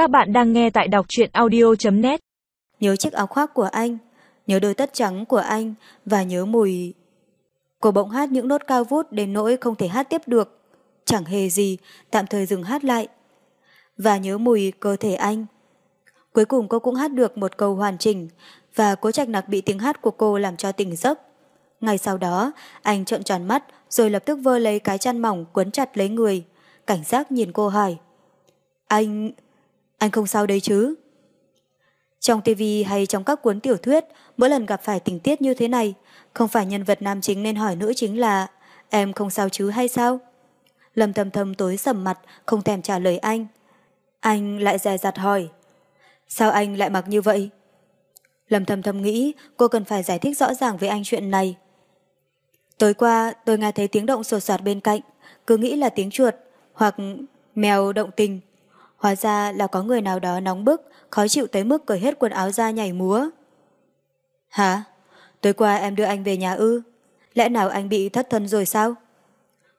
Các bạn đang nghe tại đọc truyện audio.net Nhớ chiếc áo khoác của anh, nhớ đôi tất trắng của anh và nhớ mùi... Cô bỗng hát những nốt cao vút đến nỗi không thể hát tiếp được. Chẳng hề gì, tạm thời dừng hát lại. Và nhớ mùi cơ thể anh. Cuối cùng cô cũng hát được một câu hoàn chỉnh và cố trạch nặc bị tiếng hát của cô làm cho tỉnh giấc. Ngay sau đó, anh trợn tròn mắt rồi lập tức vơ lấy cái chăn mỏng quấn chặt lấy người. Cảnh giác nhìn cô hỏi. Anh anh không sao đấy chứ? Trong TV hay trong các cuốn tiểu thuyết, mỗi lần gặp phải tình tiết như thế này, không phải nhân vật nam chính nên hỏi nữ chính là em không sao chứ hay sao? Lâm thầm thầm tối sầm mặt, không thèm trả lời anh. Anh lại dè dặt hỏi. Sao anh lại mặc như vậy? Lâm thầm thầm nghĩ cô cần phải giải thích rõ ràng với anh chuyện này. Tối qua tôi nghe thấy tiếng động sột soạt bên cạnh, cứ nghĩ là tiếng chuột hoặc mèo động tình. Hóa ra là có người nào đó nóng bức, khó chịu tới mức cởi hết quần áo ra nhảy múa. Hả? Tối qua em đưa anh về nhà ư? Lẽ nào anh bị thất thân rồi sao?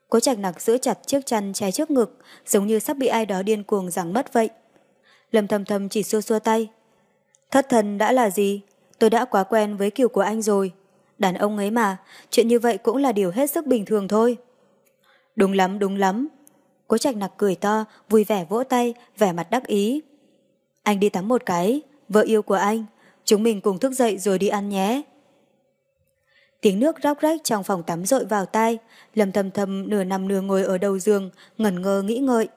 Cố trạch nặc giữ chặt chiếc chăn che trước ngực, giống như sắp bị ai đó điên cuồng giằng mất vậy. Lâm thầm thầm chỉ xua xua tay. Thất thần đã là gì? Tôi đã quá quen với kiểu của anh rồi. Đàn ông ấy mà, chuyện như vậy cũng là điều hết sức bình thường thôi. Đúng lắm, đúng lắm. Cố trạch nặc cười to, vui vẻ vỗ tay, vẻ mặt đắc ý. Anh đi tắm một cái, vợ yêu của anh. Chúng mình cùng thức dậy rồi đi ăn nhé. Tiếng nước róc rách trong phòng tắm rội vào tai, lầm thầm thầm nửa nằm nửa ngồi ở đầu giường, ngẩn ngơ nghĩ ngợi.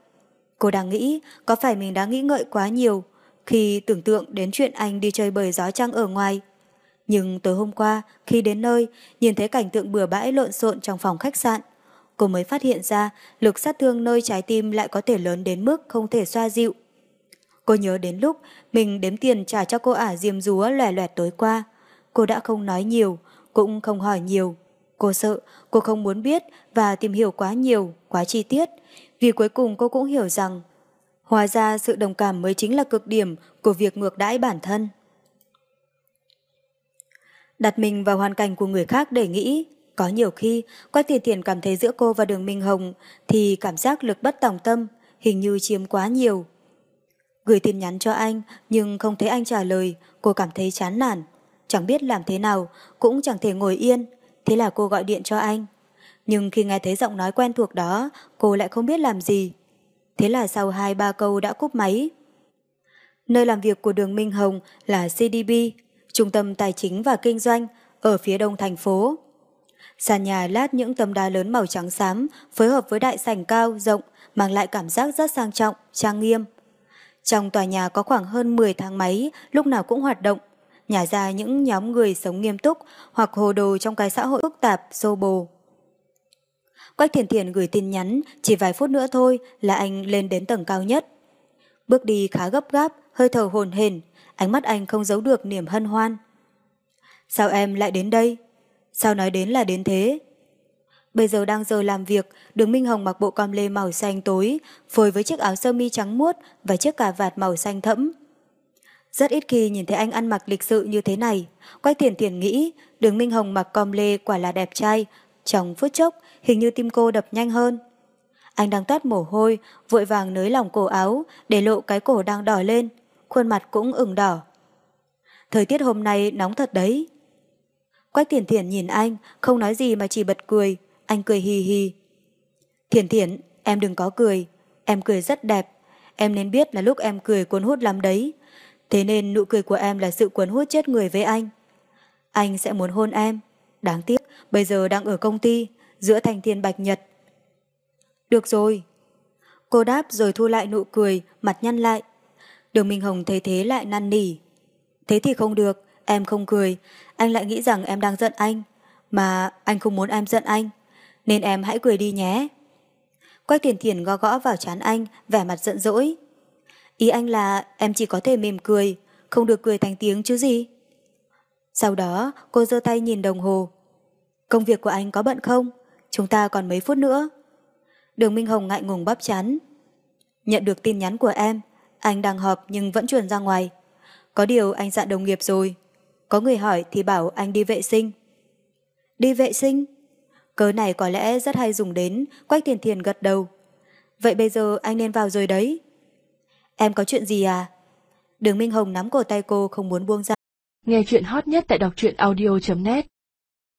Cô đang nghĩ, có phải mình đã nghĩ ngợi quá nhiều, khi tưởng tượng đến chuyện anh đi chơi bời gió trăng ở ngoài. Nhưng tối hôm qua, khi đến nơi, nhìn thấy cảnh tượng bừa bãi lộn xộn trong phòng khách sạn, cô mới phát hiện ra lực sát thương nơi trái tim lại có thể lớn đến mức không thể xoa dịu. Cô nhớ đến lúc mình đếm tiền trả cho cô ả diêm rúa lòe loẹt tối qua. Cô đã không nói nhiều, cũng không hỏi nhiều. Cô sợ, cô không muốn biết và tìm hiểu quá nhiều, quá chi tiết, vì cuối cùng cô cũng hiểu rằng hóa ra sự đồng cảm mới chính là cực điểm của việc ngược đãi bản thân. Đặt mình vào hoàn cảnh của người khác để nghĩ, có nhiều khi Quách Tiền Tiền cảm thấy giữa cô và Đường Minh Hồng thì cảm giác lực bất tòng tâm, hình như chiếm quá nhiều. Gửi tin nhắn cho anh nhưng không thấy anh trả lời, cô cảm thấy chán nản. Chẳng biết làm thế nào, cũng chẳng thể ngồi yên, thế là cô gọi điện cho anh. Nhưng khi nghe thấy giọng nói quen thuộc đó, cô lại không biết làm gì. Thế là sau hai ba câu đã cúp máy. Nơi làm việc của đường Minh Hồng là CDB, Trung tâm Tài chính và Kinh doanh, ở phía đông thành phố. Sàn nhà lát những tấm đá lớn màu trắng xám phối hợp với đại sảnh cao, rộng, mang lại cảm giác rất sang trọng, trang nghiêm. Trong tòa nhà có khoảng hơn 10 thang máy, lúc nào cũng hoạt động, nhà ra những nhóm người sống nghiêm túc hoặc hồ đồ trong cái xã hội phức tạp, xô bồ. Quách Thiền Thiền gửi tin nhắn, chỉ vài phút nữa thôi là anh lên đến tầng cao nhất. Bước đi khá gấp gáp, hơi thở hồn hển, ánh mắt anh không giấu được niềm hân hoan. Sao em lại đến đây? Sao nói đến là đến thế? Bây giờ đang giờ làm việc, đường Minh Hồng mặc bộ com lê màu xanh tối, phối với chiếc áo sơ mi trắng muốt và chiếc cà vạt màu xanh thẫm. Rất ít khi nhìn thấy anh ăn mặc lịch sự như thế này. Quay tiền tiền nghĩ, đường Minh Hồng mặc com lê quả là đẹp trai. Trong phút chốc, hình như tim cô đập nhanh hơn. Anh đang toát mồ hôi, vội vàng nới lỏng cổ áo, để lộ cái cổ đang đỏ lên. Khuôn mặt cũng ửng đỏ. Thời tiết hôm nay nóng thật đấy. Quách Thiển Thiển nhìn anh, không nói gì mà chỉ bật cười. Anh cười hì hì. Thiển Thiển, em đừng có cười. Em cười rất đẹp. Em nên biết là lúc em cười cuốn hút lắm đấy. Thế nên nụ cười của em là sự cuốn hút chết người với anh. Anh sẽ muốn hôn em. Đáng tiếc, bây giờ đang ở công ty, giữa thành thiên bạch nhật. Được rồi. Cô đáp rồi thu lại nụ cười, mặt nhăn lại. Đường Minh Hồng thấy thế lại năn nỉ. Thế thì không được, em không cười. Anh lại nghĩ rằng em đang giận anh. Mà anh không muốn em giận anh. Nên em hãy cười đi nhé. Quách tiền thiền gõ gõ vào chán anh, vẻ mặt giận dỗi. Ý anh là em chỉ có thể mỉm cười, không được cười thành tiếng chứ gì. Sau đó, cô giơ tay nhìn đồng hồ. Công việc của anh có bận không? Chúng ta còn mấy phút nữa. Đường Minh Hồng ngại ngùng bắp chán. Nhận được tin nhắn của em, anh đang họp nhưng vẫn truyền ra ngoài. Có điều anh dặn đồng nghiệp rồi. Có người hỏi thì bảo anh đi vệ sinh. Đi vệ sinh? Cớ này có lẽ rất hay dùng đến, Quách Thiền Thiền gật đầu. Vậy bây giờ anh nên vào rồi đấy. Em có chuyện gì à? Đường Minh Hồng nắm cổ tay cô không muốn buông ra. Nghe chuyện hot nhất tại đọc truyện audio.net